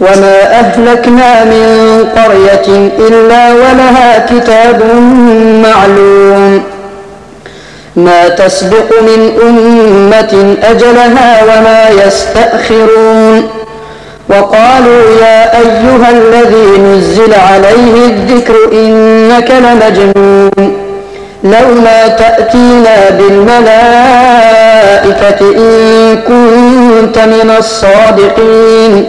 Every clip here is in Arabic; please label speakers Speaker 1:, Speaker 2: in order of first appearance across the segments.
Speaker 1: وما أهلكنا من قرية إلا ولها كتاب معلوم ما تسبق من أمة أجلها وما يستأخرون وقالوا يا أيها الذي نزل عليه الذكر إنك لمجنون لولا تأتينا بالملائكة إن كنت من الصادقين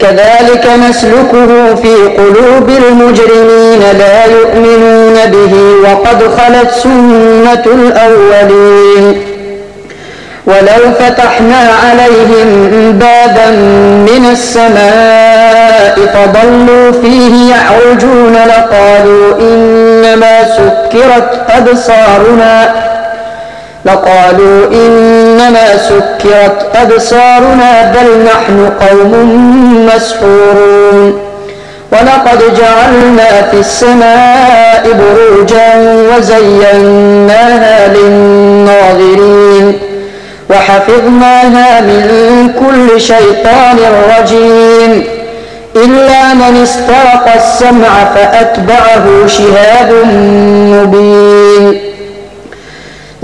Speaker 1: كذلك نسلكه في قلوب المجرمين لا يؤمنون به وقد خلت سنة الأولين. ولو فتحنا عليهم بابا من السماء فضلوا فيه يعرجون لقالوا إنما سكرت أبصارنا. لقالوا إنما سكرت أبصارنا بل نحن قوم مسحورون ولقد جعلنا في السماء بروجا وزيناها للناظرين وحفظناها من كل شيطان رجيم إلا من استرق السمع فأتبعه شهاب مبين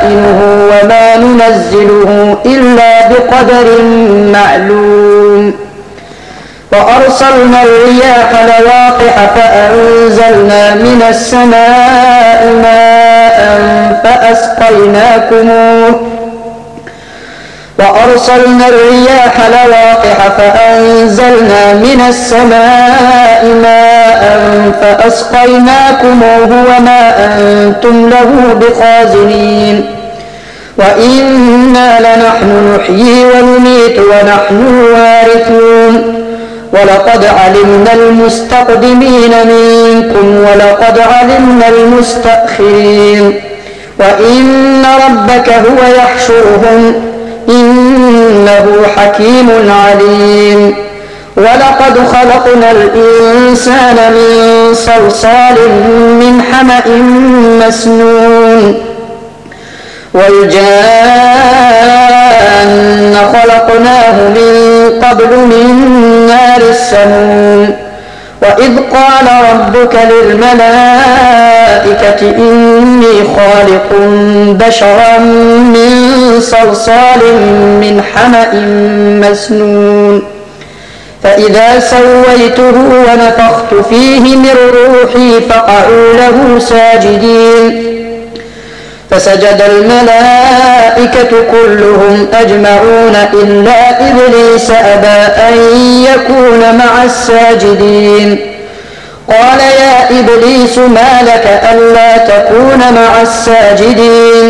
Speaker 1: خزائنه وما ننزله إلا بقدر معلوم. وأرسلنا الرياح لواقح فأنزلنا من السماء ماء فأسقيناكموه. وأرسلنا الرياح لواقح فأنزلنا من السماء ماء فأسقيناكموه وما أنتم له بخازنين. وإنا لنحن نحيي ونميت ونحن الوارثون ولقد علمنا المستقدمين منكم ولقد علمنا المستأخرين. وإن ربك هو يحشرهم إنه حكيم عليم. ولقد خلقنا الإنسان من صلصال من حمأ مسنون. والجان خلقناه من قبل من نار السموم. وإذ قال ربك للملائكة إني خالق بشرا من صلصال من حمأ مسنون. فإذا سويته ونفخت فيه من روحي فقعوا له ساجدين. فسجد الملائكة كلهم أجمعون إلا إبليس أبى أن يكون مع الساجدين. قال يا إبليس ما لك ألا تكون مع الساجدين.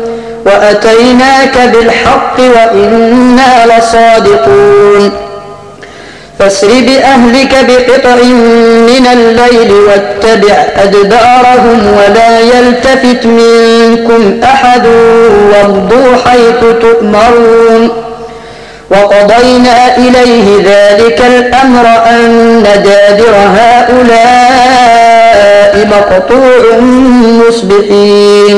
Speaker 1: وأتيناك بالحق وإنا لصادقون. فاسر بأهلك بقطع من الليل واتبع أدبارهم ولا يلتفت منكم أحد وامضوا حيث تؤمرون. وقضينا إليه ذلك الأمر أن دادر هؤلاء مقطوع مصبحين.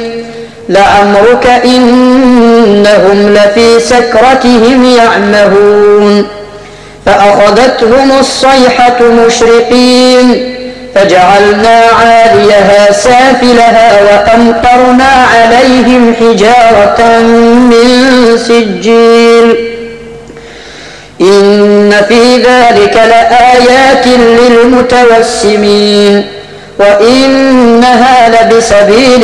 Speaker 1: لعمرك إنهم لفي سكرتهم يعمهون. فأخذتهم الصيحة مشرقين فجعلنا عاليها سافلها وأمطرنا عليهم حجارة من سجيل. إن في ذلك لآيات للمتوسمين وإنها لبسبيل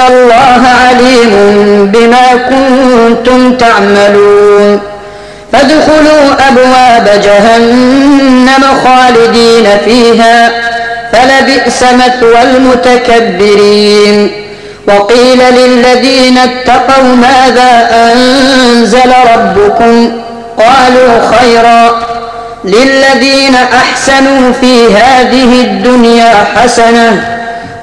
Speaker 1: الله عليم بما كنتم تعملون فادخلوا أبواب جهنم خالدين فيها فلبئس مثوى المتكبرين وقيل للذين اتقوا ماذا أنزل ربكم قالوا خيرا للذين أحسنوا في هذه الدنيا حسنة